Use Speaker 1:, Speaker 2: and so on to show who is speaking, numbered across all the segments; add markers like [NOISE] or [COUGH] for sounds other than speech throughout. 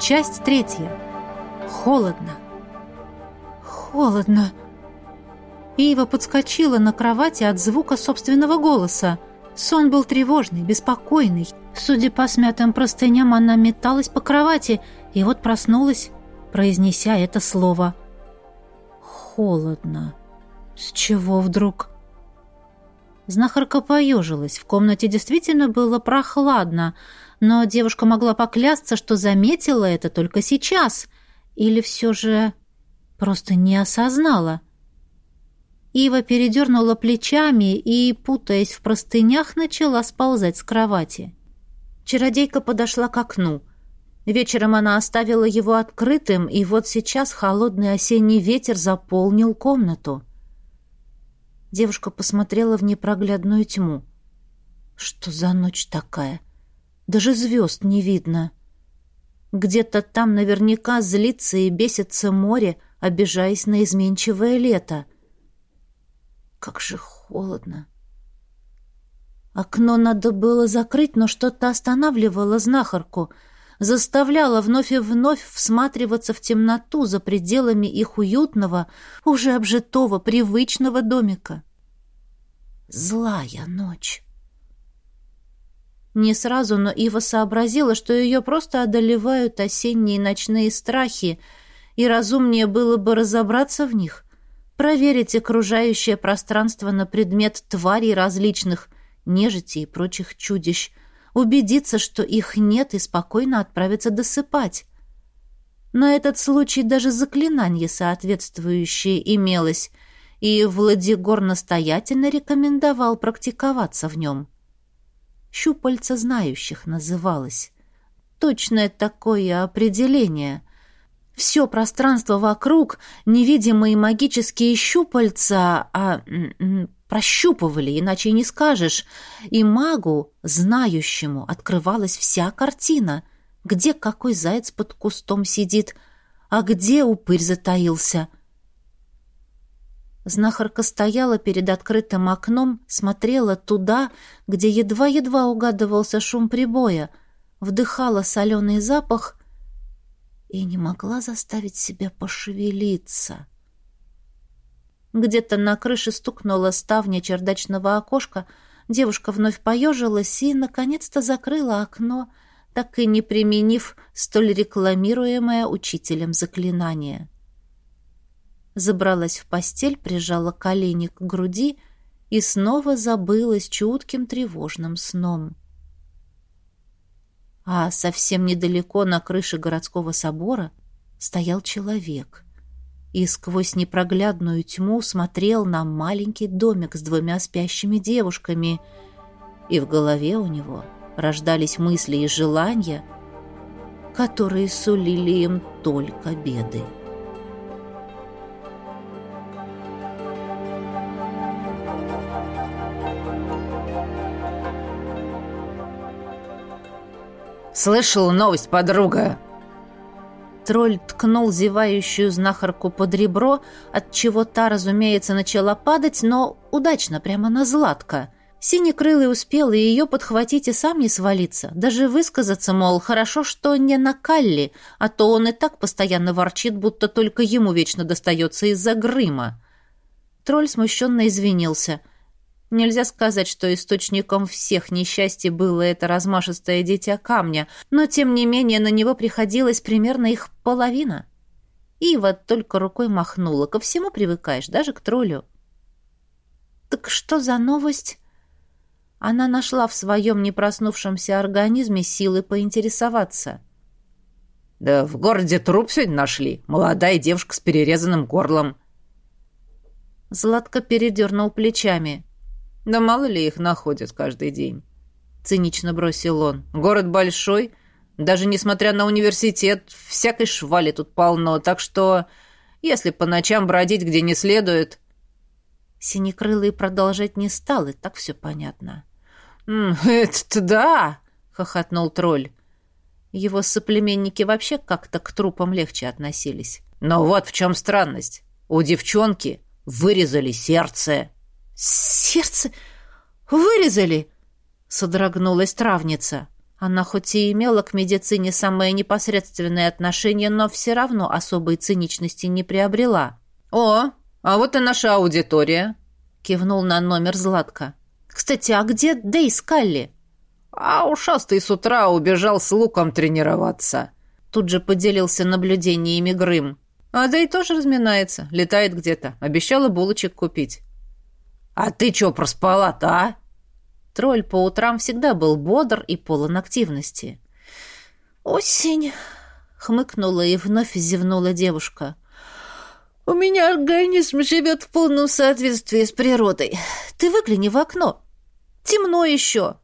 Speaker 1: Часть третья. Холодно. Холодно. Ива подскочила на кровати от звука собственного голоса. Сон был тревожный, беспокойный. Судя по смятым простыням, она металась по кровати и вот проснулась, произнеся это слово. «Холодно. С чего вдруг?» Знахарка поежилась. В комнате действительно было прохладно, но девушка могла поклясться, что заметила это только сейчас. Или все же просто не осознала. Ива передернула плечами и, путаясь в простынях, начала сползать с кровати. Чародейка подошла к окну. Вечером она оставила его открытым, и вот сейчас холодный осенний ветер заполнил комнату. Девушка посмотрела в непроглядную тьму. Что за ночь такая? Даже звезд не видно. Где-то там наверняка злится и бесится море, обижаясь на изменчивое лето. Как же холодно. Окно надо было закрыть, но что-то останавливало знахарку, заставляло вновь и вновь всматриваться в темноту за пределами их уютного, уже обжитого, привычного домика. Злая ночь. Не сразу, но Ива сообразила, что ее просто одолевают осенние ночные страхи, и разумнее было бы разобраться в них, проверить окружающее пространство на предмет тварей различных, нежити и прочих чудищ, убедиться, что их нет, и спокойно отправиться досыпать. На этот случай даже заклинание соответствующее имелось, и Владигор настоятельно рекомендовал практиковаться в нем. «Щупальца знающих» называлось. Точное такое определение. Все пространство вокруг, невидимые магические щупальца, а прощупывали, иначе не скажешь, и магу, знающему, открывалась вся картина, где какой заяц под кустом сидит, а где упырь затаился. Знахарка стояла перед открытым окном, смотрела туда, где едва-едва угадывался шум прибоя, вдыхала соленый запах и не могла заставить себя пошевелиться. Где-то на крыше стукнула ставня чердачного окошка, девушка вновь поежилась и, наконец-то, закрыла окно, так и не применив столь рекламируемое учителем заклинание. Забралась в постель, прижала колени к груди и снова забылась чутким тревожным сном. А совсем недалеко на крыше городского собора стоял человек — и сквозь непроглядную тьму смотрел на маленький домик с двумя спящими девушками, и в голове у него рождались мысли и желания, которые сулили им только беды.
Speaker 2: «Слышал новость, подруга!»
Speaker 1: Тролль ткнул зевающую знахарку под ребро, от чего та, разумеется, начала падать, но удачно, прямо на Златка. Синекрылый успел и ее подхватить и сам не свалиться, даже высказаться, мол, хорошо, что не на Калли, а то он и так постоянно ворчит, будто только ему вечно достается из-за Грыма. Тролль смущенно извинился. Нельзя сказать, что источником всех несчастий было это размашистое дитя камня, но, тем не менее, на него приходилось примерно их половина. Ива только рукой махнула. Ко всему привыкаешь, даже к троллю. «Так что за новость?» Она нашла в своем непроснувшемся организме силы поинтересоваться.
Speaker 2: «Да в городе труп сегодня нашли. Молодая девушка с перерезанным горлом».
Speaker 1: Златко передернул плечами.
Speaker 2: Да мало ли их находят каждый день. Цинично бросил он. Город большой, даже несмотря на университет, всякой швали тут полно, так что если по ночам бродить где не следует...
Speaker 1: Синекрылый продолжать не стал, и так все понятно.
Speaker 2: «Это да!» — хохотнул тролль.
Speaker 1: Его соплеменники вообще как-то к трупам легче относились.
Speaker 2: «Но вот в чем странность. У девчонки вырезали сердце».
Speaker 1: «Сердце вырезали!» — содрогнулась травница. Она хоть и имела к медицине самое непосредственное отношение, но все равно особой циничности не приобрела.
Speaker 2: «О, а вот и наша аудитория», — кивнул на номер Златка.
Speaker 1: «Кстати, а где Дэй Скалли?»
Speaker 2: «А ушастый с утра убежал с луком тренироваться», —
Speaker 1: тут же поделился наблюдениями Грым.
Speaker 2: «А Дэй тоже разминается, летает где-то. Обещала булочек купить». «А ты чё проспала-то, а?»
Speaker 1: Тролль по утрам всегда был бодр и полон активности. «Осень!» — хмыкнула и вновь зевнула девушка. «У меня организм живет в полном соответствии с природой. Ты выгляни в окно. Темно еще».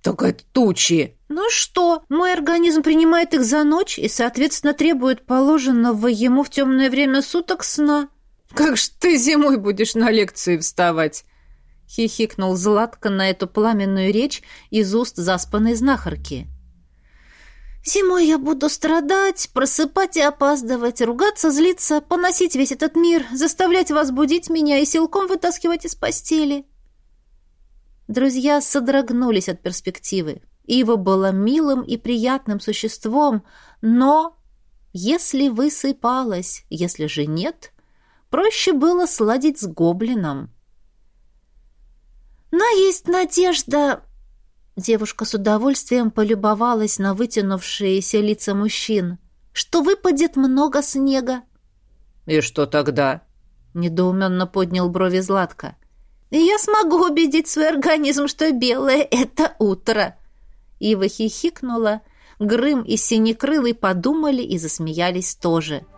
Speaker 2: «Так это тучи!»
Speaker 1: «Ну что, мой организм принимает их за ночь и, соответственно, требует положенного ему в темное время суток сна».
Speaker 2: «Как ж ты зимой будешь на лекции вставать?» — хихикнул Златко на эту пламенную речь из уст заспанной знахарки.
Speaker 1: «Зимой я буду страдать, просыпать и опаздывать, ругаться, злиться, поносить весь этот мир, заставлять вас будить меня и силком вытаскивать из постели». Друзья содрогнулись от перспективы. Ива была милым и приятным существом, но если высыпалась, если же нет, проще было сладить с гоблином. «Но есть надежда...» Девушка с удовольствием полюбовалась на вытянувшиеся лица мужчин. «Что выпадет много снега?»
Speaker 2: «И что тогда?»
Speaker 1: Недоуменно поднял брови Златка. «Я смогу убедить свой организм, что белое — это утро!» Ива хихикнула. Грым и Синекрылый подумали и засмеялись тоже. —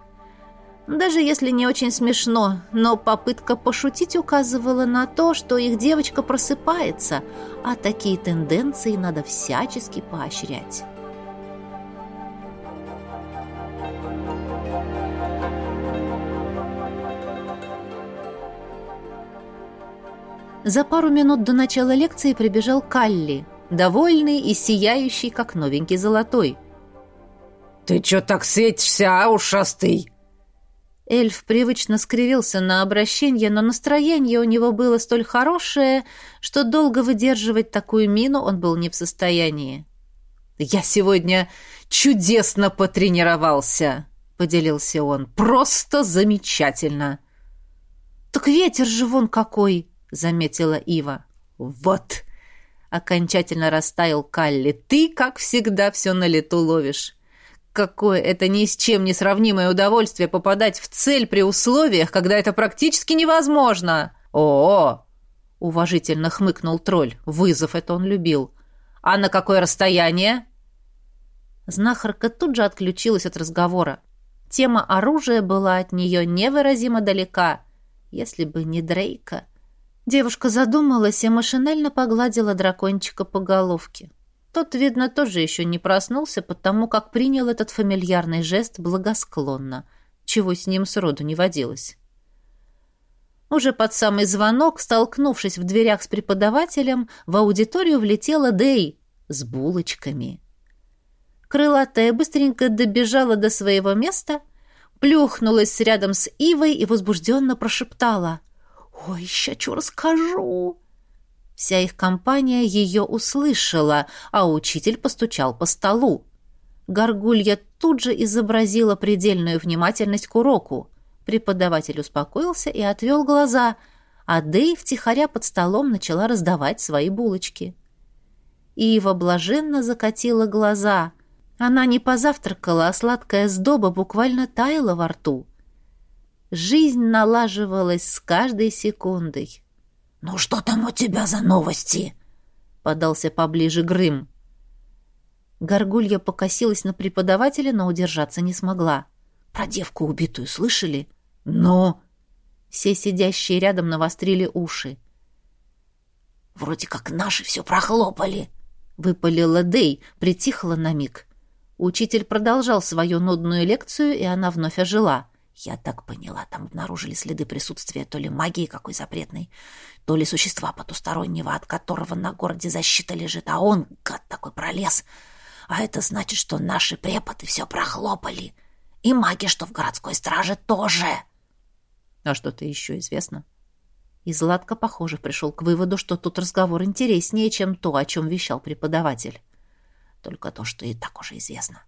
Speaker 1: даже если не очень смешно, но попытка пошутить указывала на то, что их девочка просыпается, а такие тенденции надо всячески поощрять. За пару минут до начала лекции прибежал Калли, довольный и сияющий, как новенький золотой.
Speaker 2: «Ты чё так светишься, а, ушастый?»
Speaker 1: Эльф привычно скривился на обращение, но настроение у него было столь хорошее, что долго выдерживать такую мину он был не в состоянии.
Speaker 2: «Я сегодня чудесно потренировался», — поделился он. «Просто замечательно».
Speaker 1: «Так ветер же вон какой», — заметила Ива.
Speaker 2: «Вот», — окончательно растаял Калли, — «ты, как всегда, все на лету ловишь». Какое это ни с чем не сравнимое удовольствие попадать в цель при условиях, когда это практически невозможно. О, -о, -о уважительно хмыкнул тролль. Вызов это он любил. А на какое расстояние?
Speaker 1: Знахарка тут же отключилась от разговора. Тема оружия была от нее невыразимо далека. Если бы не Дрейка. Девушка задумалась и машинально погладила дракончика по головке. Тот, видно, тоже еще не проснулся, потому как принял этот фамильярный жест благосклонно, чего с ним сроду не водилось. Уже под самый звонок, столкнувшись в дверях с преподавателем, в аудиторию влетела Дэй с булочками. Крылатая быстренько добежала до своего места, плюхнулась рядом с Ивой и возбужденно прошептала. «Ой, ща расскажу!» Вся их компания ее услышала, а учитель постучал по столу. Горгулья тут же изобразила предельную внимательность к уроку. Преподаватель успокоился и отвел глаза, а Дэй втихаря под столом начала раздавать свои булочки. Ива блаженно закатила глаза. Она не позавтракала, а сладкая сдоба буквально таяла во рту. Жизнь налаживалась с каждой секундой.
Speaker 3: «Ну что там у тебя за новости?» — подался поближе Грым.
Speaker 1: Горгулья покосилась на преподавателя, но удержаться не смогла.
Speaker 3: «Про девку убитую слышали?»
Speaker 1: «Но...» Все сидящие рядом навострили уши.
Speaker 3: «Вроде как наши все прохлопали», —
Speaker 1: выпалила Дэй, притихла на миг. Учитель продолжал свою нудную лекцию, и она вновь ожила.
Speaker 3: «Я так поняла, там обнаружили следы присутствия то ли магии какой запретной, то ли существа потустороннего, от которого на городе защита лежит, а он, гад такой, пролез. А это значит, что наши преподы все прохлопали. И маги, что в городской страже, тоже.
Speaker 1: А что-то еще известно? И Златко, похоже, пришел к выводу, что тут разговор интереснее, чем то, о чем вещал преподаватель.
Speaker 3: только то, что и так уже известно.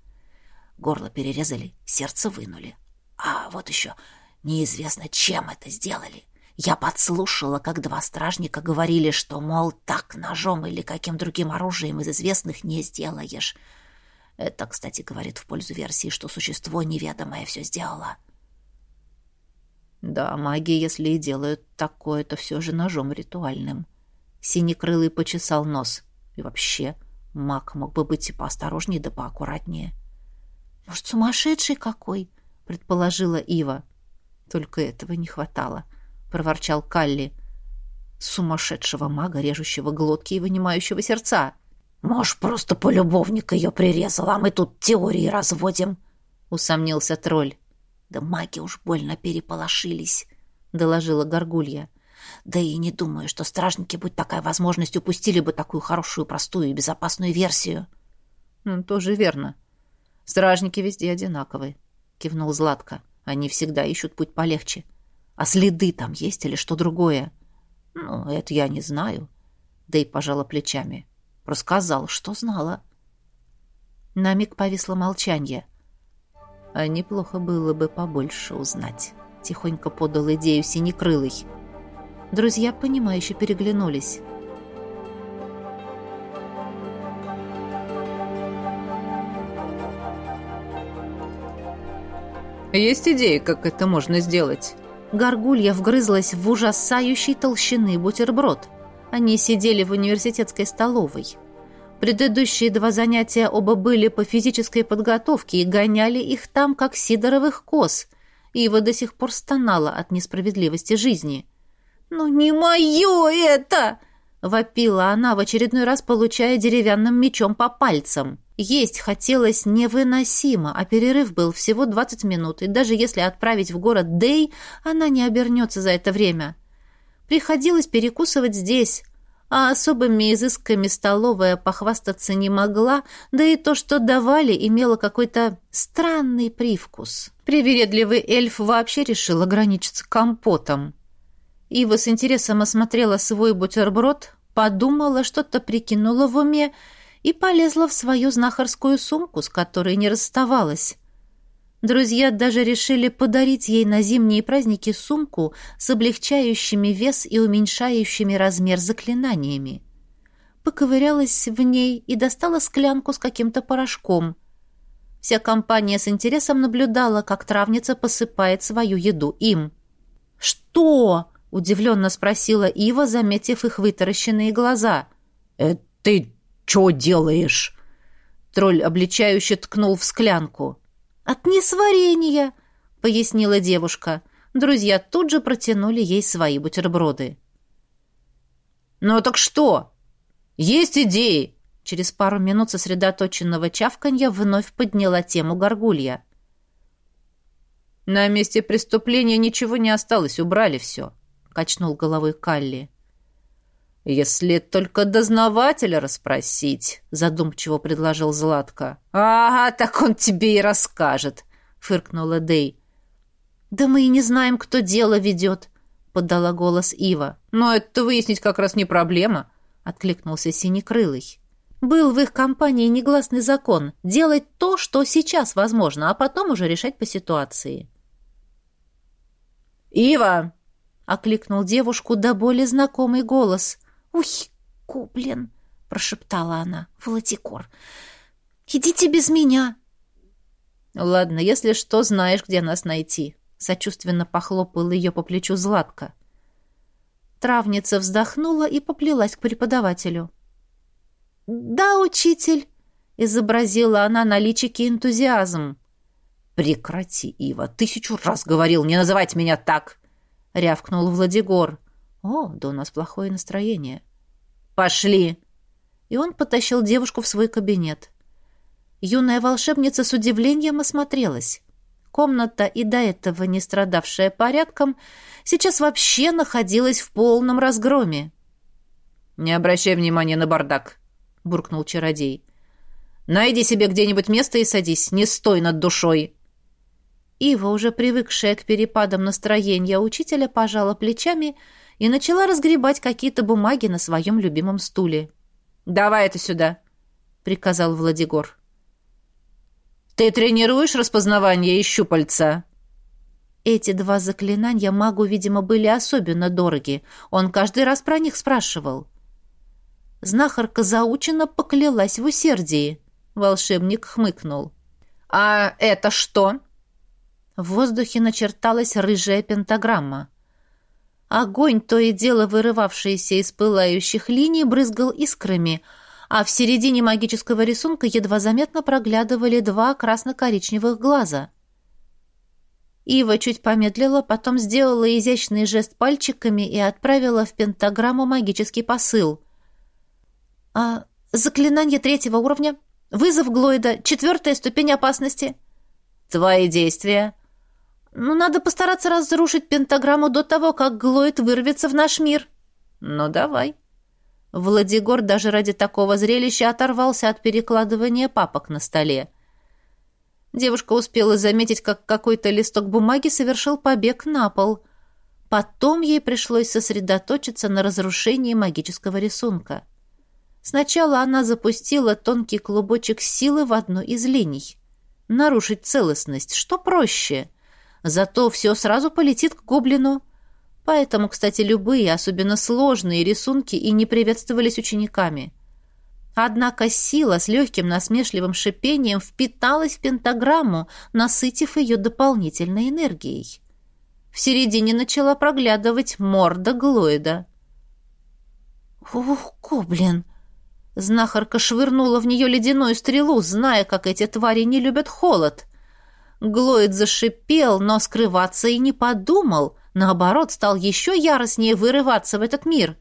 Speaker 3: Горло перерезали, сердце вынули. А вот еще неизвестно, чем это сделали. Я подслушала, как два стражника говорили, что, мол, так ножом или каким другим оружием из известных не сделаешь. Это, кстати, говорит в пользу версии, что существо неведомое все сделало.
Speaker 1: Да, маги, если и делают такое, то все же ножом ритуальным. Синекрылый почесал нос. И вообще, маг мог бы быть и поосторожнее, да поаккуратнее. «Может, сумасшедший какой?» — предположила Ива. «Только этого не хватало», — проворчал Калли. «Сумасшедшего мага, режущего глотки и вынимающего сердца».
Speaker 3: «Может, просто полюбовник ее прирезал, а мы тут теории разводим», — усомнился тролль. «Да маги уж больно переполошились», — доложила Горгулья. «Да и не думаю, что стражники, будь такая возможность, упустили бы такую хорошую, простую и безопасную версию».
Speaker 1: «Ну, тоже верно. Стражники везде одинаковые», — кивнул Златко. «Они всегда ищут путь полегче. А следы там есть или что другое?» «Ну, это я не знаю». И пожала плечами. Рассказал, что знала. На миг повисло молчание. А неплохо было бы побольше узнать. Тихонько подал идею Синекрылый. Друзья, понимающе переглянулись.
Speaker 2: «Есть идеи, как это можно сделать?»
Speaker 1: Горгулья вгрызлась в ужасающей толщины бутерброд. Они сидели в университетской столовой. Предыдущие два занятия оба были по физической подготовке и гоняли их там, как сидоровых коз. Ива до сих пор стонала от несправедливости жизни. «Ну не мое это!» — вопила она, в очередной раз получая деревянным мечом по пальцам. Есть хотелось невыносимо, а перерыв был всего 20 минут, и даже если отправить в город Дей, она не обернется за это время. Приходилось перекусывать здесь, а особыми изысками столовая похвастаться не могла, да и то, что давали, имело какой-то странный привкус. Привередливый эльф вообще решил ограничиться компотом. Ива с интересом осмотрела свой бутерброд, подумала, что-то прикинула в уме и полезла в свою знахарскую сумку, с которой не расставалась. Друзья даже решили подарить ей на зимние праздники сумку с облегчающими вес и уменьшающими размер заклинаниями. Поковырялась в ней и достала склянку с каким-то порошком. Вся компания с интересом наблюдала, как травница посыпает свою еду им. «Что?» — удивленно спросила Ива, заметив их вытаращенные глаза.
Speaker 3: «Э, «Ты что делаешь?»
Speaker 1: Тролль обличающе ткнул в склянку. «От несварения», — пояснила девушка. Друзья тут же протянули ей свои бутерброды.
Speaker 2: «Ну так что? Есть идеи?»
Speaker 1: Через пару минут сосредоточенного чавканья вновь подняла тему горгулья.
Speaker 2: «На месте преступления ничего не осталось, убрали все», — качнул головой Калли. «Если только дознавателя расспросить», — задумчиво предложил Златко. «Ага, так он тебе и расскажет», — фыркнула Дэй.
Speaker 1: «Да мы и не знаем, кто дело ведет», — подала голос Ива.
Speaker 2: «Но это выяснить как раз не проблема», — откликнулся Синекрылый.
Speaker 1: «Был в их компании негласный закон — делать то, что сейчас возможно, а потом уже решать по ситуации».
Speaker 2: «Ива!»
Speaker 1: — окликнул девушку до боли знакомый голос —
Speaker 3: «Уй, Кублин!» — прошептала она. «Волотикор! Идите без меня!»
Speaker 1: «Ладно, если что, знаешь, где нас найти», — сочувственно похлопал ее по плечу Златка. Травница вздохнула и поплелась к преподавателю. «Да, учитель!» — изобразила она на личике энтузиазм.
Speaker 2: «Прекрати, Ива! Тысячу раз говорил не называть меня так!» — рявкнул Владигор.
Speaker 1: «О, да у нас плохое настроение».
Speaker 2: «Пошли!»
Speaker 1: И он потащил девушку в свой кабинет. Юная волшебница с удивлением осмотрелась. Комната, и до этого не страдавшая порядком, сейчас вообще находилась в полном разгроме.
Speaker 2: «Не обращай внимания на бардак», — буркнул чародей. «Найди себе где-нибудь место и садись, не стой над душой».
Speaker 1: Ива, уже привыкшая к перепадам настроения учителя, пожала плечами и начала разгребать какие-то бумаги на своем любимом стуле.
Speaker 2: «Давай это сюда!»
Speaker 1: — приказал Владигор.
Speaker 2: «Ты тренируешь распознавание и щупальца?»
Speaker 1: Эти два заклинания магу, видимо, были особенно дороги. Он каждый раз про них спрашивал. Знахарка заученно поклялась в усердии. Волшебник хмыкнул.
Speaker 2: «А это что?»
Speaker 1: В воздухе начерталась рыжая пентаграмма. Огонь, то и дело вырывавшийся из пылающих линий, брызгал искрами, а в середине магического рисунка едва заметно проглядывали два красно-коричневых глаза. Ива чуть помедлила, потом сделала изящный жест пальчиками и отправила в пентаграмму магический посыл. «А заклинание третьего уровня? Вызов Глойда, четвертая ступень опасности?»
Speaker 2: «Твои действия?»
Speaker 1: Ну, надо постараться разрушить пентаграмму до того, как Глоид вырвется в наш мир.
Speaker 2: Ну, давай.
Speaker 1: Владигор даже ради такого зрелища оторвался от перекладывания папок на столе. Девушка успела заметить, как какой-то листок бумаги совершил побег на пол. Потом ей пришлось сосредоточиться на разрушении магического рисунка. Сначала она запустила тонкий клубочек силы в одну из линий. Нарушить целостность, что проще — Зато все сразу полетит к гоблину. Поэтому, кстати, любые, особенно сложные рисунки и не приветствовались учениками. Однако сила с легким насмешливым шипением впиталась в пентаграмму, насытив ее дополнительной энергией. В середине начала проглядывать морда Глоида. «Ух, гоблин!» Знахарка швырнула в нее ледяную стрелу, зная, как эти твари не любят холод. Глоид зашипел, но скрываться и не подумал. Наоборот, стал еще яростнее вырываться в этот мир.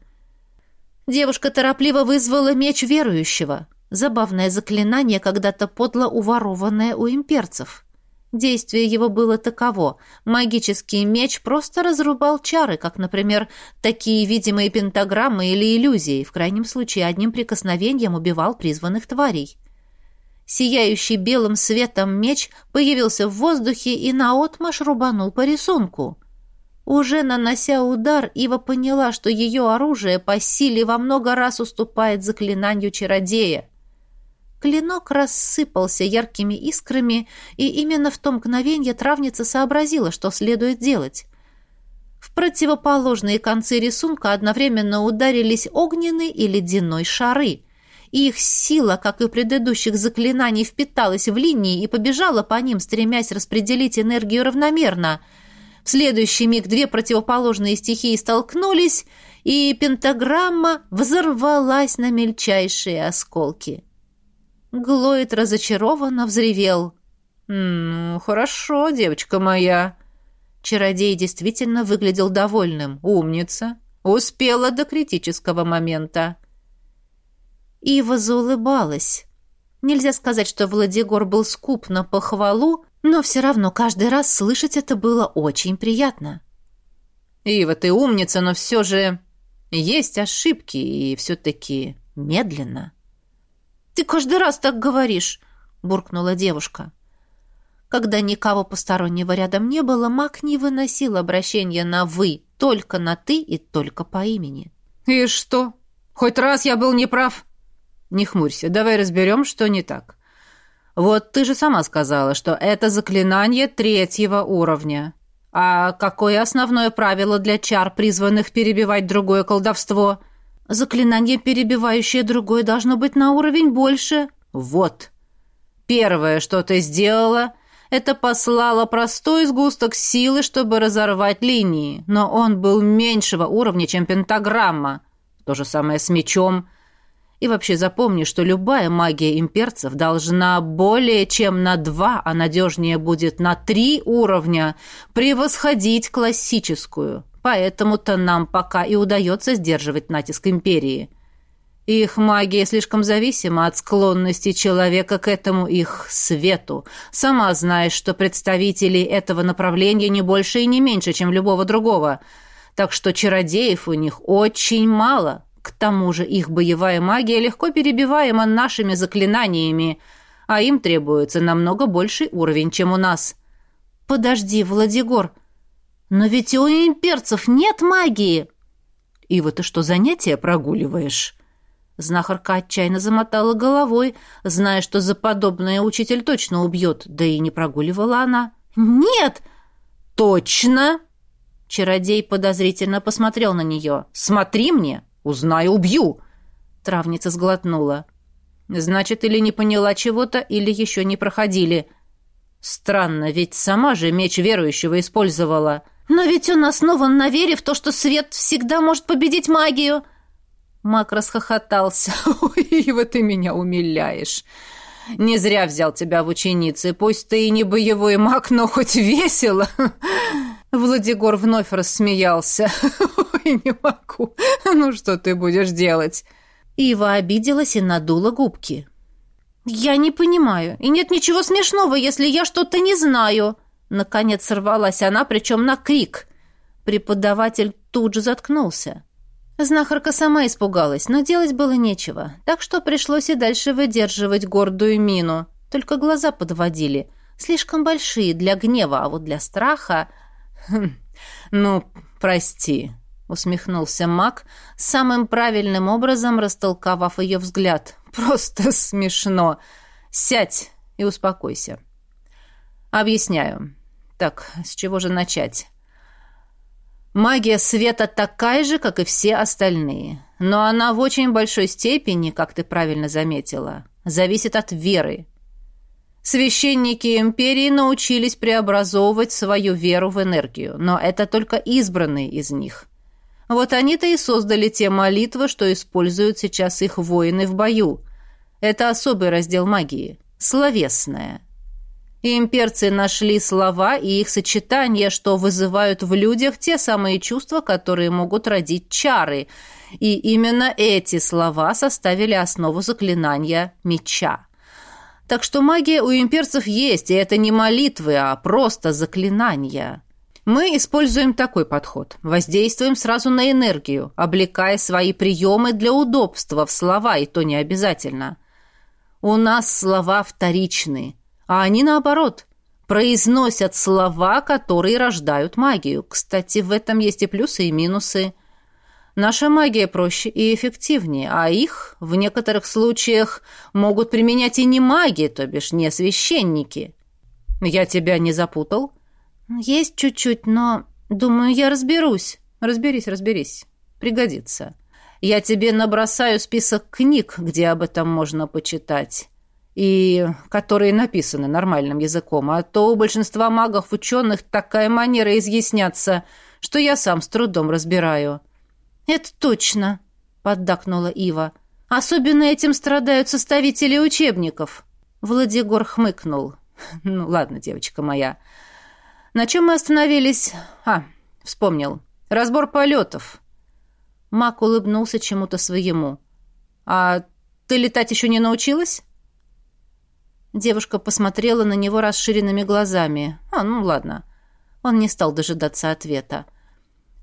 Speaker 1: Девушка торопливо вызвала меч верующего. Забавное заклинание, когда-то подло уворованное у имперцев. Действие его было таково. Магический меч просто разрубал чары, как, например, такие видимые пентаграммы или иллюзии. В крайнем случае, одним прикосновением убивал призванных тварей. Сияющий белым светом меч появился в воздухе и наотмашь рубанул по рисунку. Уже нанося удар, Ива поняла, что ее оружие по силе во много раз уступает заклинанию чародея. Клинок рассыпался яркими искрами, и именно в том мгновенье травница сообразила, что следует делать. В противоположные концы рисунка одновременно ударились огненный и ледяной шары — их сила, как и предыдущих заклинаний, впиталась в линии и побежала по ним, стремясь распределить энергию равномерно. В следующий миг две противоположные стихии столкнулись, и пентаграмма взорвалась на мельчайшие осколки. Глоид разочарованно взревел.
Speaker 2: «Ну, хорошо, девочка моя».
Speaker 1: Чародей действительно выглядел довольным.
Speaker 2: «Умница. Успела до критического момента».
Speaker 1: Ива заулыбалась. Нельзя сказать, что Владигор был скуп на похвалу, но все равно каждый раз слышать это было очень приятно.
Speaker 2: «Ива, ты умница, но все же есть ошибки, и все-таки медленно».
Speaker 1: «Ты каждый раз так говоришь», — буркнула девушка. Когда никого постороннего рядом не было, маг не выносил обращения на «вы», только на «ты» и только по имени.
Speaker 2: «И что? Хоть раз я был неправ?» Не хмурься, давай разберем, что не так. Вот ты же сама сказала, что это заклинание третьего уровня. А какое основное правило для чар, призванных перебивать другое колдовство?
Speaker 1: Заклинание, перебивающее другое, должно быть на уровень больше.
Speaker 2: Вот. Первое, что ты сделала, это послала простой сгусток силы, чтобы разорвать линии, но он был меньшего уровня, чем пентаграмма. То же самое с мечом – и вообще запомни, что любая магия имперцев должна более чем на два, а надежнее будет на три уровня, превосходить классическую. Поэтому-то нам пока и удается сдерживать натиск империи. Их магия слишком зависима от склонности человека к этому их свету. Сама знаешь, что представители этого направления не больше и не меньше, чем любого другого. Так что чародеев у них очень мало, к тому же их боевая магия легко перебиваема нашими заклинаниями, а им требуется намного больший уровень, чем у нас.
Speaker 1: Подожди, Владигор, но ведь у имперцев нет магии.
Speaker 2: И вот ты что, занятия прогуливаешь?
Speaker 1: Знахарка отчаянно замотала головой, зная, что за подобное учитель точно убьет, да и не прогуливала она. «Нет!» «Точно!» Чародей подозрительно посмотрел на нее. «Смотри мне! Узнаю, убью!» Травница сглотнула. «Значит, или не поняла чего-то, или еще не проходили. Странно, ведь сама же меч верующего использовала». «Но ведь он основан на вере в то, что свет всегда может победить магию!» Мак расхохотался. [LAUGHS] «Ой, вот ты меня умиляешь. Не зря взял тебя в ученицы. Пусть ты и не боевой маг, но хоть весело». Владигор вновь рассмеялся. [LAUGHS] «Ой, не могу. Ну что ты будешь делать?» Ива обиделась и надула губки. «Я не понимаю. И нет ничего смешного, если я что-то не знаю». Наконец сорвалась она, причем на крик. Преподаватель тут же заткнулся. Знахарка сама испугалась, но делать было нечего, так что пришлось и дальше выдерживать гордую мину. Только глаза подводили, слишком большие для гнева, а вот для страха... [LAUGHS] «Ну, прости», — усмехнулся маг, самым правильным образом растолковав ее взгляд. [LAUGHS] «Просто смешно. Сядь и успокойся». «Объясняю. Так, с чего же начать?» Магия света такая же, как и все остальные. Но она в очень большой степени, как ты правильно заметила, зависит от веры. Священники империи научились преобразовывать свою веру в энергию, но это только избранные из них. Вот они-то и создали те молитвы, что используют сейчас их воины в бою. Это особый раздел магии – словесная – имперцы нашли слова и их сочетания, что вызывают в людях те самые чувства, которые могут родить чары. И именно эти слова составили основу заклинания меча. Так что магия у имперцев есть, и это не молитвы, а просто заклинания. Мы используем такой подход. Воздействуем сразу на энергию, облекая свои приемы для удобства в слова, и то не обязательно. У нас слова вторичные а они, наоборот, произносят слова, которые рождают магию. Кстати, в этом есть и плюсы, и минусы. Наша магия проще и эффективнее, а их в некоторых случаях могут применять и не маги, то бишь не священники. Я тебя не запутал? Есть чуть-чуть, но, думаю, я разберусь. Разберись, разберись. Пригодится. Я тебе набросаю список книг, где об этом можно почитать и которые написаны нормальным языком, а то у большинства магов-ученых такая манера изъясняться, что я сам с трудом разбираю». «Это точно», — поддакнула Ива. «Особенно этим страдают составители учебников». Владигор хмыкнул. «Ну ладно, девочка моя. На чем мы остановились? А, вспомнил. Разбор полетов». Мак улыбнулся чему-то своему. «А ты летать еще не научилась?» Девушка посмотрела на него расширенными глазами. «А, ну ладно». Он не стал дожидаться ответа.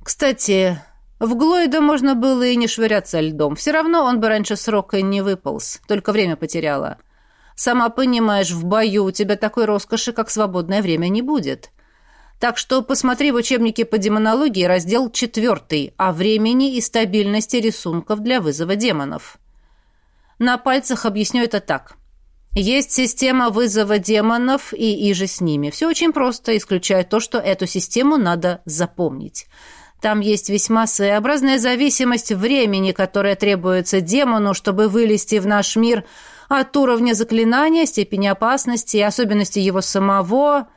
Speaker 1: «Кстати, в Глойда можно было и не швыряться льдом. Все равно он бы раньше срока не выполз, только время потеряла. Сама понимаешь, в бою у тебя такой роскоши, как свободное время, не будет. Так что посмотри в учебнике по демонологии раздел четвертый о времени и стабильности рисунков для вызова демонов. На пальцах объясню это так». Есть система вызова демонов и иже с ними. Все очень просто, исключая то, что эту систему надо запомнить. Там есть весьма своеобразная зависимость времени, которая требуется демону, чтобы вылезти в наш мир от уровня заклинания, степени опасности и особенности его самого.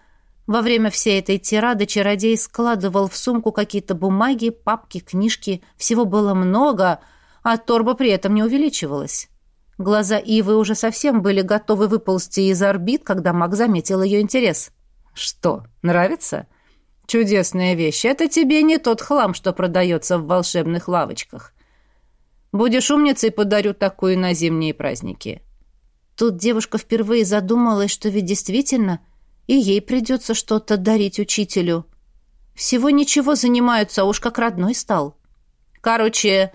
Speaker 1: Во время всей этой тирады чародей складывал в сумку какие-то бумаги, папки, книжки. Всего было много, а торба при этом не увеличивалась. Глаза Ивы уже совсем были готовы выползти из орбит, когда маг заметил ее интерес. «Что, нравится?» «Чудесная вещь. Это тебе не тот хлам, что продается в волшебных лавочках. Будешь умницей, подарю такую на зимние праздники». Тут девушка впервые задумалась, что ведь действительно и ей придется что-то дарить учителю. Всего ничего занимаются, а уж как родной стал. «Короче,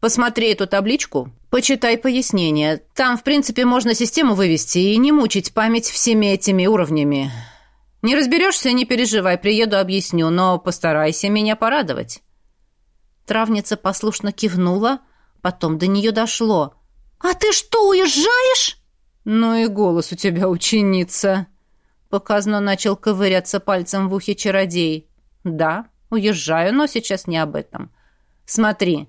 Speaker 1: посмотри эту табличку, Почитай пояснения. Там, в принципе, можно систему вывести и не мучить память всеми этими уровнями. Не разберешься, не переживай, приеду, объясню, но постарайся меня порадовать». Травница послушно кивнула, потом до нее дошло. «А ты что, уезжаешь?»
Speaker 2: «Ну и голос у тебя, ученица!» Показно начал ковыряться пальцем в ухе чародей. «Да, уезжаю, но сейчас не об этом. Смотри».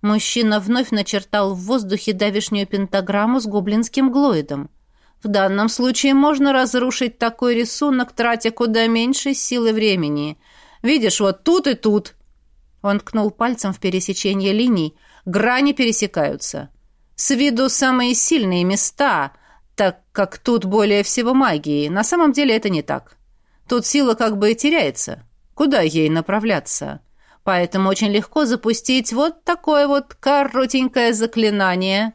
Speaker 2: Мужчина вновь начертал в воздухе давишнюю пентаграмму с гоблинским глоидом. В данном случае можно разрушить такой рисунок, тратя куда меньше силы времени. Видишь, вот тут и тут. Он ткнул пальцем в пересечение линий. Грани пересекаются. С виду самые сильные места, так как тут более всего магии. На самом деле это не так. Тут сила как бы теряется. Куда ей направляться? Поэтому очень легко запустить вот такое вот коротенькое заклинание.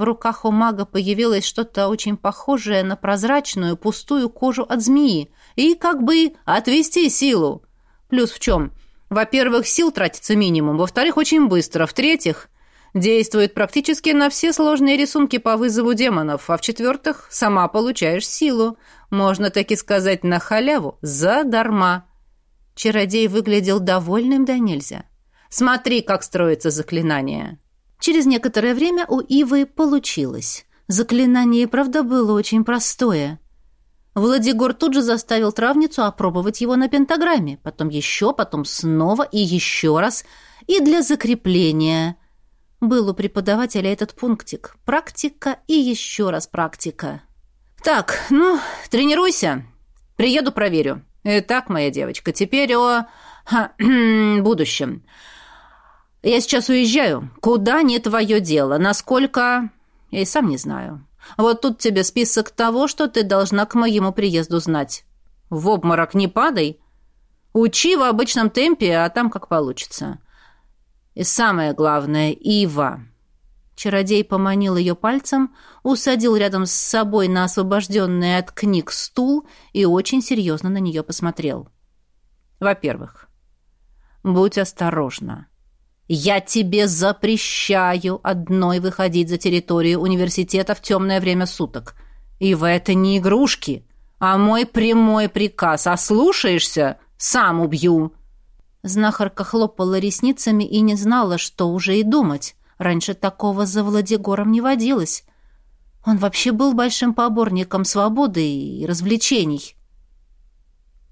Speaker 2: В руках у мага появилось что-то очень похожее на прозрачную пустую кожу от змеи. И как бы отвести силу. Плюс в чем? Во-первых, сил тратится минимум. Во-вторых, очень быстро. В-третьих, действует практически на все сложные рисунки по вызову демонов. А в-четвертых, сама получаешь силу. Можно таки сказать на халяву, задарма. Чародей выглядел довольным да нельзя. Смотри, как строится заклинание. Через некоторое время у Ивы получилось. Заклинание, правда, было очень простое. Владигор тут же заставил травницу опробовать его на пентаграмме, потом еще, потом снова и еще раз, и для закрепления. Был у преподавателя этот пунктик. Практика и еще раз практика. «Так, ну, тренируйся. Приеду, проверю. Итак, моя девочка, теперь о... Ха, [CLEARS THROAT] будущем. Я сейчас уезжаю. Куда не твое дело. Насколько... Я и сам не знаю. Вот тут тебе список того, что ты должна к моему приезду знать. В обморок не падай. Учи в обычном темпе, а там как получится. И самое главное, Ива. Чародей поманил ее пальцем, усадил рядом с собой на освобожденный от книг стул и очень серьезно на нее посмотрел. Во-первых, будь осторожна. Я тебе запрещаю одной выходить за территорию университета в темное время суток. И в это не игрушки, а мой прямой приказ. А слушаешься, сам убью». Знахарка хлопала ресницами и не знала, что уже и думать. Раньше такого за Владигором не водилось. Он вообще был большим поборником свободы и развлечений.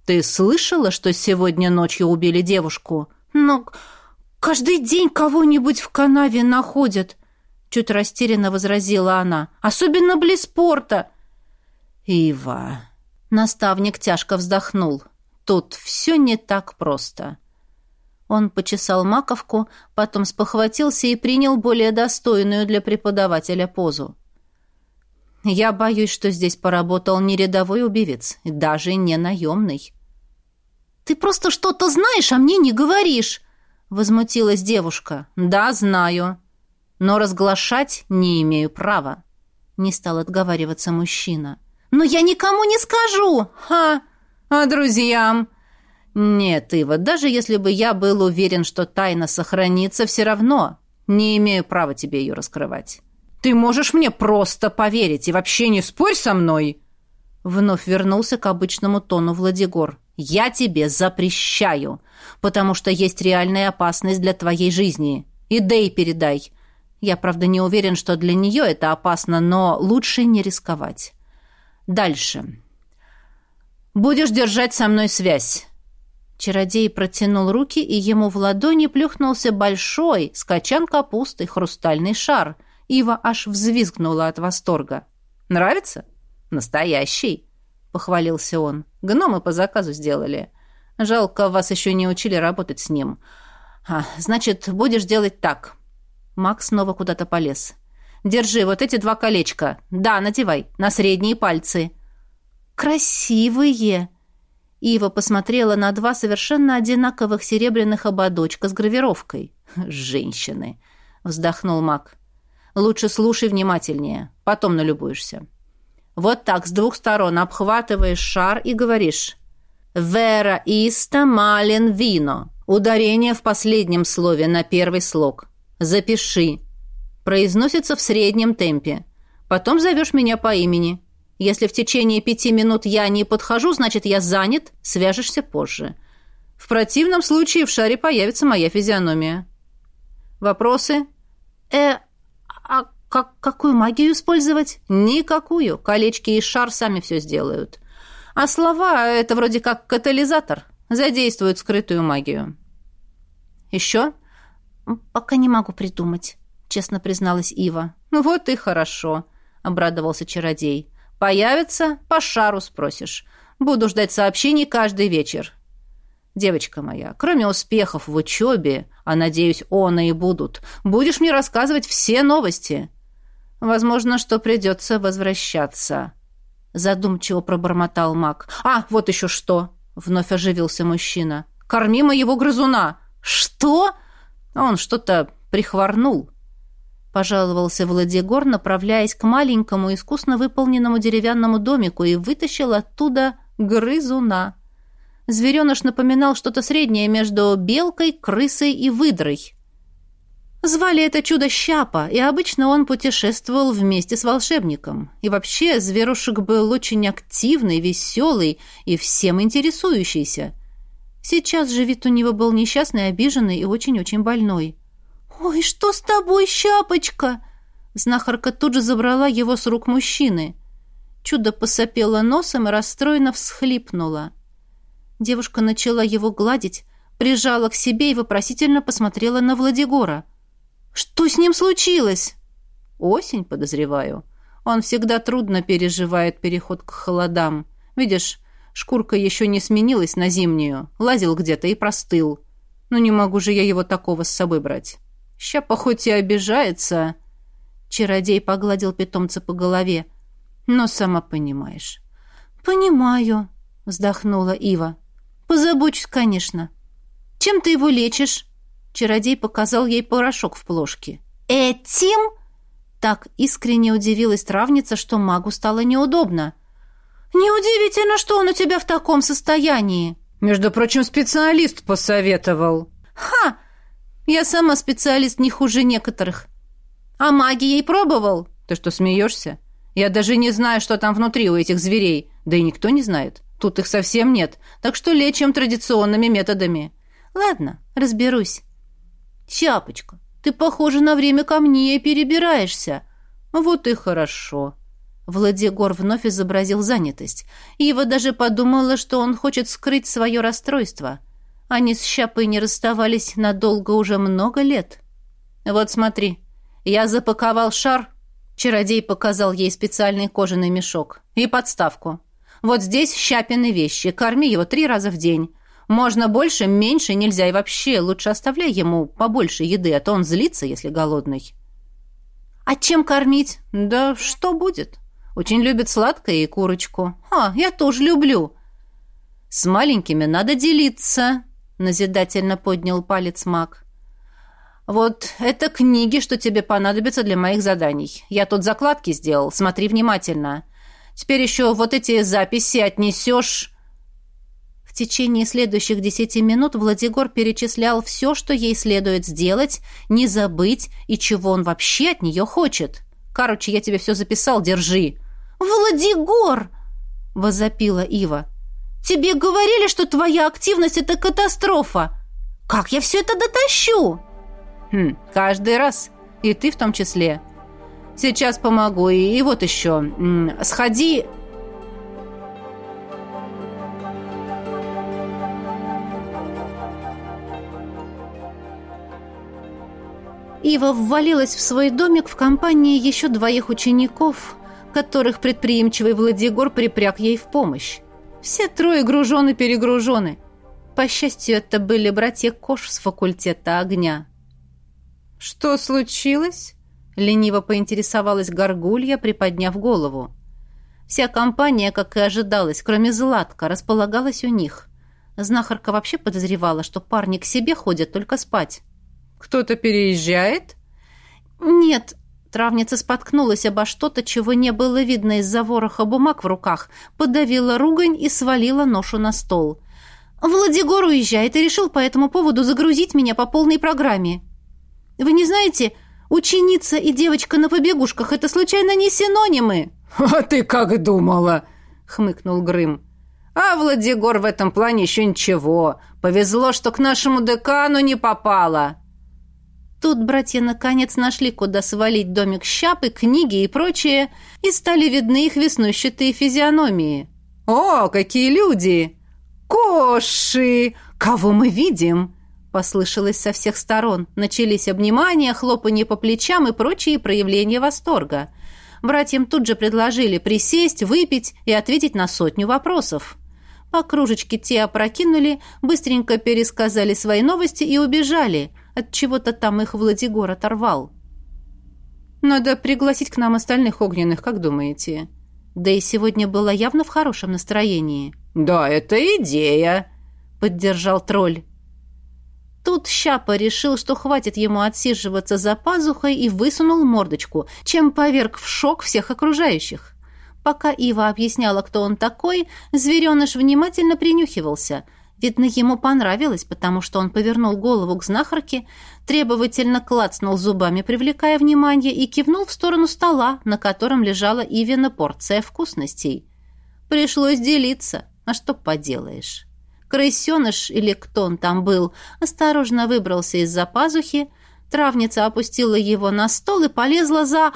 Speaker 2: «Ты слышала, что сегодня ночью убили девушку?» «Но каждый день кого-нибудь в канаве находят», — чуть растерянно возразила она. «Особенно близ порта». «Ива...» Наставник тяжко вздохнул. «Тут все не так просто». Он почесал маковку, потом спохватился и принял более достойную для преподавателя позу. «Я боюсь, что здесь поработал не рядовой убивец, даже не наемный». «Ты просто что-то знаешь, а мне не говоришь!» Возмутилась девушка. «Да, знаю. Но разглашать не имею права». Не стал отговариваться мужчина. «Но я никому не скажу!» «Ха! А друзьям?» «Нет, Ива, даже если бы я был уверен, что тайна сохранится, все равно не имею права тебе ее раскрывать. Ты можешь мне просто поверить и вообще не спорь со мной!» Вновь вернулся к обычному тону Владигор. «Я тебе запрещаю, потому что есть реальная опасность для твоей жизни. И Дэй передай. Я, правда, не уверен, что для нее это опасно, но лучше не рисковать. Дальше. Будешь держать со мной связь. Чародей протянул руки, и ему в ладони плюхнулся большой, с качан капусты, хрустальный шар. Ива аж взвизгнула от восторга. «Нравится? Настоящий!» — похвалился он. «Гномы по заказу сделали. Жалко, вас еще не учили работать с ним. А, значит, будешь делать так». Макс снова куда-то полез. «Держи вот эти два колечка. Да, надевай, на средние пальцы».
Speaker 1: «Красивые!» Ива посмотрела на два совершенно одинаковых серебряных ободочка с гравировкой.
Speaker 2: «Женщины!» — вздохнул маг. «Лучше слушай внимательнее, потом налюбуешься. Вот так с двух сторон обхватываешь шар и говоришь «Вера иста мален вино». Ударение в последнем слове на первый слог. «Запиши». Произносится в среднем темпе. Потом зовешь меня по имени. Если в течение пяти минут я не подхожу, значит, я занят, свяжешься позже. В противном случае в шаре появится моя физиономия. Вопросы?
Speaker 1: Э, а как какую магию использовать?
Speaker 2: Никакую. Колечки и шар сами все сделают. А слова — это вроде как катализатор. Задействуют скрытую магию. Еще?
Speaker 1: Пока не могу придумать, честно призналась Ива.
Speaker 2: Ну вот и хорошо, обрадовался чародей. Появится, по шару спросишь. Буду ждать сообщений каждый вечер. Девочка моя, кроме успехов в учебе, а, надеюсь, он и будут, будешь мне рассказывать все новости. Возможно, что придется возвращаться. Задумчиво пробормотал маг. А, вот еще что. Вновь оживился мужчина. Корми моего грызуна. Что? Он что-то прихворнул. Пожаловался Владигор, направляясь к маленькому, искусно выполненному деревянному домику и вытащил оттуда грызуна. Звереныш напоминал что-то среднее между белкой, крысой и выдрой. Звали это чудо Щапа, и обычно он путешествовал вместе с волшебником. И вообще, зверушек был очень активный, веселый и всем интересующийся. Сейчас же вид у него был несчастный, обиженный и очень-очень больной. «Ой, что с тобой, Щапочка?» Знахарка тут же забрала его с рук мужчины. Чудо посопело носом и расстроенно всхлипнула. Девушка начала его гладить, прижала к себе и вопросительно посмотрела на Владигора – что с ним случилось? Осень, подозреваю. Он всегда трудно переживает переход к холодам. Видишь, шкурка еще не сменилась на зимнюю. Лазил где-то и простыл. Но не могу же я его такого с собой брать. Щапа хоть и обижается... Чародей погладил питомца по голове. Но сама понимаешь. «Понимаю», — вздохнула Ива. «Позабочусь, конечно. Чем ты его лечишь?» Чародей показал ей порошок в плошке. «Этим?» Так искренне удивилась травница, что магу стало неудобно. «Неудивительно, что он у тебя в таком состоянии». «Между прочим, специалист посоветовал».
Speaker 1: «Ха! Я сама специалист не хуже некоторых. А магией пробовал?»
Speaker 2: «Ты что, смеешься? Я даже не знаю, что там внутри у этих зверей. Да и никто не знает. Тут их совсем нет. Так что лечим традиционными методами».
Speaker 1: «Ладно, разберусь. «Щапочка, ты, похоже, на время ко мне перебираешься».
Speaker 2: «Вот и хорошо».
Speaker 1: Владигор вновь изобразил занятость. Ива даже подумала, что он хочет скрыть свое расстройство. Они с Щапой не расставались надолго уже много лет. «Вот смотри, я запаковал шар». Чародей показал ей специальный кожаный мешок. «И подставку. Вот здесь Щапины вещи. Корми его три раза в день. Можно больше, меньше нельзя. И вообще, лучше оставляй ему побольше еды, а то он злится, если голодный. А чем кормить? Да что будет? Очень любит сладкое и курочку. А, я тоже люблю. С маленькими надо делиться, назидательно поднял палец маг. Вот это книги, что тебе понадобятся для моих заданий. Я тут закладки сделал, смотри внимательно. Теперь еще вот эти записи отнесешь течение следующих десяти минут Владигор перечислял все, что ей следует сделать, не забыть и чего он вообще от нее хочет. «Короче, я тебе все записал, держи». «Владигор!» — возопила Ива. «Тебе говорили, что твоя активность — это катастрофа. Как я все это дотащу?»
Speaker 2: «Хм, каждый раз. И ты в том числе. Сейчас помогу. И, и вот еще. Сходи
Speaker 1: Ива ввалилась в свой домик в компании еще двоих учеников, которых предприимчивый Владигор припряг ей в помощь. Все трое гружены-перегружены. По счастью, это были братья Кош с факультета огня.
Speaker 2: «Что случилось?» — лениво поинтересовалась Горгулья, приподняв голову.
Speaker 1: Вся компания, как и ожидалось, кроме Златка, располагалась у них. Знахарка вообще подозревала, что парни к себе ходят только спать.
Speaker 2: Кто-то переезжает?
Speaker 1: Нет. Травница споткнулась обо что-то, чего не было видно из-за вороха бумаг в руках, подавила ругань и свалила ношу на стол. Владигор уезжает и решил по этому поводу загрузить меня по полной программе. Вы не знаете, ученица и девочка на побегушках — это случайно не синонимы? [LAUGHS]
Speaker 2: «А ты как думала?» — хмыкнул Грым. «А Владигор в этом плане еще ничего. Повезло, что к нашему декану не попала».
Speaker 1: Тут братья наконец нашли, куда свалить домик щапы, книги и прочее, и стали видны их веснущатые физиономии. «О, какие люди! Коши! Кого мы видим?» Послышалось со всех сторон. Начались обнимания, хлопанье по плечам и прочие проявления восторга. Братьям тут же предложили присесть, выпить и ответить на сотню вопросов. По кружечке те опрокинули, быстренько пересказали свои новости и убежали. От чего-то там их Владигор оторвал. Надо пригласить к нам остальных огненных, как думаете? Да и сегодня была явно в хорошем настроении.
Speaker 2: Да, это идея,
Speaker 1: поддержал тролль. Тут Щапа решил, что хватит ему отсиживаться за пазухой и высунул мордочку, чем поверг в шок всех окружающих. Пока Ива объясняла, кто он такой, звереныш внимательно принюхивался. Видно, ему понравилось, потому что он повернул голову к знахарке, требовательно клацнул зубами, привлекая внимание, и кивнул в сторону стола, на котором лежала Ивина порция вкусностей. Пришлось делиться, а что поделаешь. Крысеныш, или кто он там был, осторожно выбрался из-за пазухи, травница опустила его на стол и полезла за...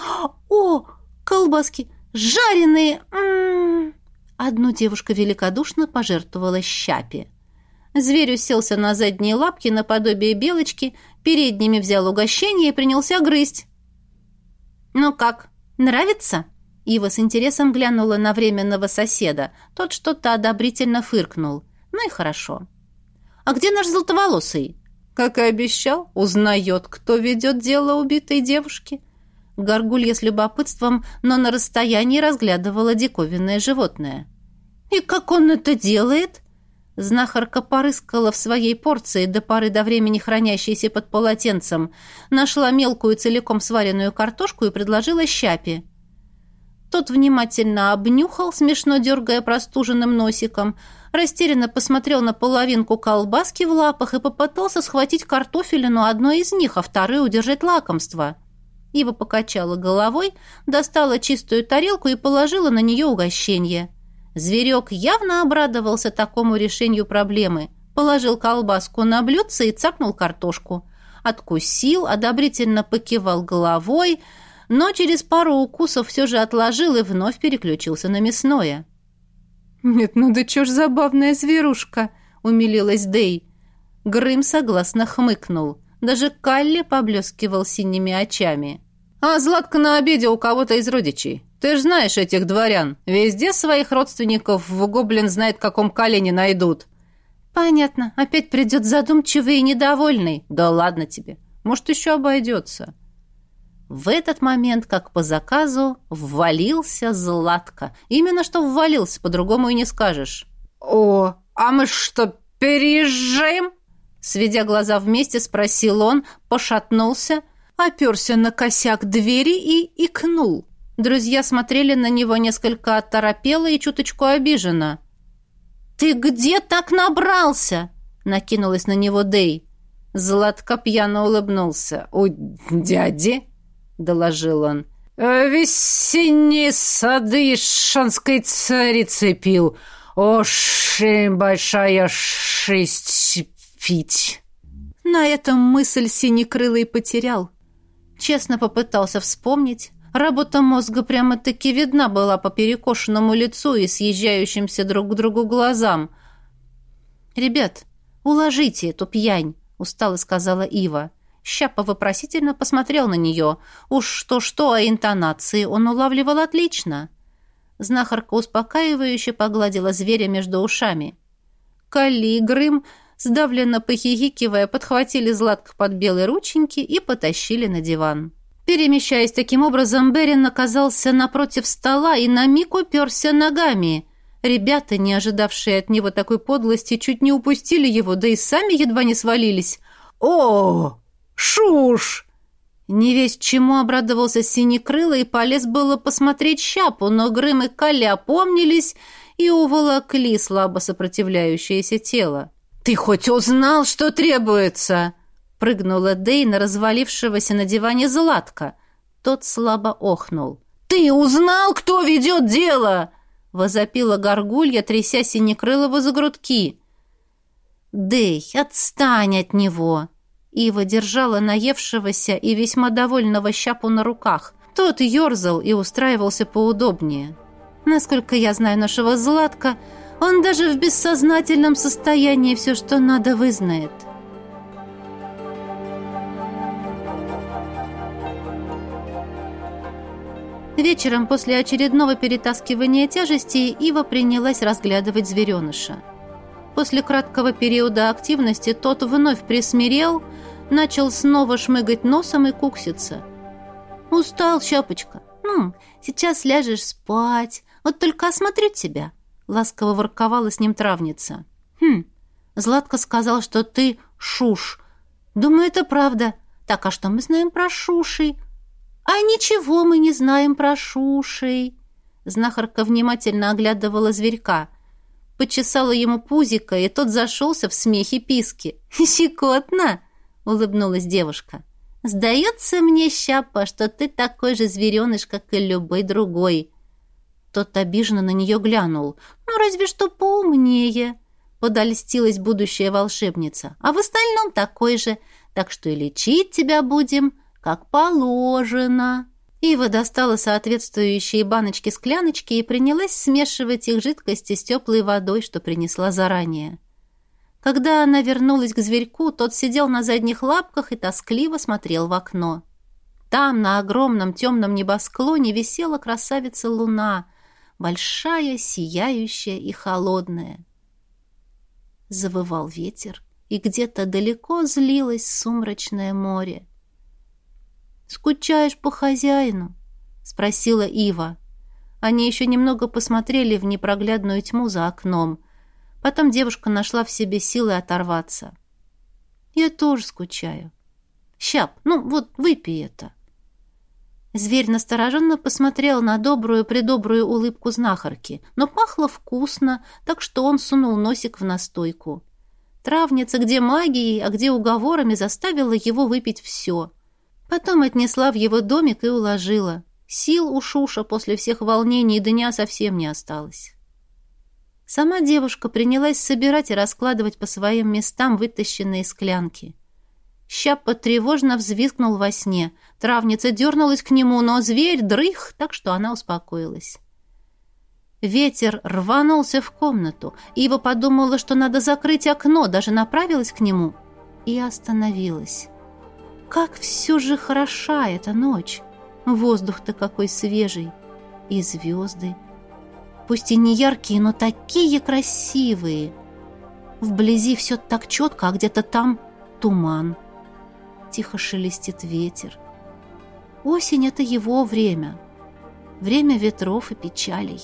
Speaker 1: О, колбаски! Жареные! М -м -м. Одну девушка великодушно пожертвовала щапи. Зверь уселся на задние лапки наподобие белочки, передними взял угощение и принялся грызть. «Ну как, нравится?» Ива с интересом глянула на временного соседа. Тот что-то одобрительно фыркнул. Ну и хорошо. А где наш золотоволосый? Как и обещал, узнает, кто ведет дело убитой девушки. Горгулья с любопытством, но на расстоянии разглядывала диковинное животное. «И как он это делает?» Знахарка порыскала в своей порции до поры до времени хранящейся под полотенцем, нашла мелкую целиком сваренную картошку и предложила щапе. Тот внимательно обнюхал, смешно дергая простуженным носиком, растерянно посмотрел на половинку колбаски в лапах и попытался схватить картофелину одной из них, а вторую удержать лакомство. Ива покачала головой, достала чистую тарелку и положила на нее угощение. Зверек явно обрадовался такому решению проблемы. Положил колбаску на блюдце и цапнул картошку. Откусил, одобрительно покивал головой — но через пару укусов все же отложил и вновь переключился на мясное. «Нет, ну да чё ж забавная зверушка!» — умилилась Дей. Грым согласно хмыкнул. Даже Калли поблескивал синими очами. «А Златка на обеде у кого-то из родичей. Ты ж знаешь этих дворян. Везде своих родственников в гоблин знает, каком колене найдут». «Понятно. Опять придет задумчивый и недовольный. Да ладно тебе. Может, еще обойдется». В этот момент, как по заказу, ввалился Златко. Именно что ввалился, по-другому и не скажешь.
Speaker 2: «О, а мы что, переезжаем?»
Speaker 1: Сведя глаза вместе, спросил он, пошатнулся, оперся на косяк двери и икнул. Друзья смотрели на него несколько оторопело и чуточку обиженно. «Ты где так набрался?» — накинулась на него Дей. Златко пьяно улыбнулся.
Speaker 2: «У дяди?» доложил он. «Э, «Весенние сады шанской царицы пил. Очень большая шесть пить».
Speaker 1: На этом мысль синекрылый потерял. Честно попытался вспомнить. Работа мозга прямо-таки видна была по перекошенному лицу и съезжающимся друг к другу глазам. «Ребят, уложите эту пьянь», — устало сказала Ива. Щапа вопросительно посмотрел на нее. Уж что-что, а интонации он улавливал отлично. Знахарка успокаивающе погладила зверя между ушами. Калли и Грым, сдавленно похихикивая, подхватили Златка под белые рученьки и потащили на диван. Перемещаясь таким образом, Берин оказался напротив стола и на миг уперся ногами. Ребята, не ожидавшие от него такой подлости, чуть не упустили его, да и сами едва не свалились.
Speaker 2: «О!» Шуш!»
Speaker 1: Не весь чему обрадовался Синекрылый и полез было посмотреть щапу, но Грым и Калли опомнились и уволокли слабо сопротивляющееся тело.
Speaker 2: «Ты хоть узнал, что требуется?»
Speaker 1: прыгнула Дэй на развалившегося на диване Златка. Тот слабо охнул.
Speaker 2: «Ты узнал, кто ведет дело?»
Speaker 1: возопила горгулья, тряся Синекрылого за грудки. «Дэй, отстань от него!» Ива держала наевшегося и весьма довольного щапу на руках. Тот ерзал и устраивался поудобнее. Насколько я знаю нашего Златка, он даже в бессознательном состоянии все, что надо, вызнает. Вечером после очередного перетаскивания тяжести Ива принялась разглядывать звереныша. После краткого периода активности тот вновь присмирел, начал снова шмыгать носом и кукситься. «Устал, Щапочка. Ну, сейчас ляжешь спать. Вот только осмотрю тебя», — ласково ворковала с ним травница. «Хм, Златко сказал, что ты шуш. Думаю, это правда. Так, а что мы знаем про шушей?» «А ничего мы не знаем про шушей». Знахарка внимательно оглядывала зверька. Почесала ему пузико, и тот зашелся в смехе писки. [LAUGHS] «Щекотно!» — улыбнулась девушка. «Сдается мне, Щапа, что ты такой же звереныш, как и любой другой». Тот обиженно на нее глянул. «Ну, разве что поумнее», — подольстилась будущая волшебница. «А в остальном такой же, так что и лечить тебя будем, как положено». Ива достала соответствующие баночки-скляночки и принялась смешивать их жидкости с теплой водой, что принесла заранее. Когда она вернулась к зверьку, тот сидел на задних лапках и тоскливо смотрел в окно. Там, на огромном темном небосклоне, висела красавица луна, большая, сияющая и холодная. Завывал ветер, и где-то далеко злилось сумрачное море. «Скучаешь по хозяину?» — спросила Ива. Они еще немного посмотрели в непроглядную тьму за окном. Потом девушка нашла в себе силы оторваться. «Я тоже скучаю. Щап, ну вот выпей это». Зверь настороженно посмотрел на добрую-предобрую улыбку знахарки, но пахло вкусно, так что он сунул носик в настойку. Травница где магией, а где уговорами заставила его выпить все — Потом отнесла в его домик и уложила. Сил у Шуша после всех волнений дня совсем не осталось. Сама девушка принялась собирать и раскладывать по своим местам вытащенные склянки. Щапа тревожно взвизгнул во сне. Травница дернулась к нему, но зверь дрых, так что она успокоилась. Ветер рванулся в комнату. Ива подумала, что надо закрыть окно, даже направилась к нему и остановилась. Как все же хороша эта ночь! Воздух-то какой свежий! И звезды! Пусть и не яркие, но такие красивые! Вблизи все так четко, а где-то там туман. Тихо шелестит ветер. Осень — это его время. Время ветров и печалей.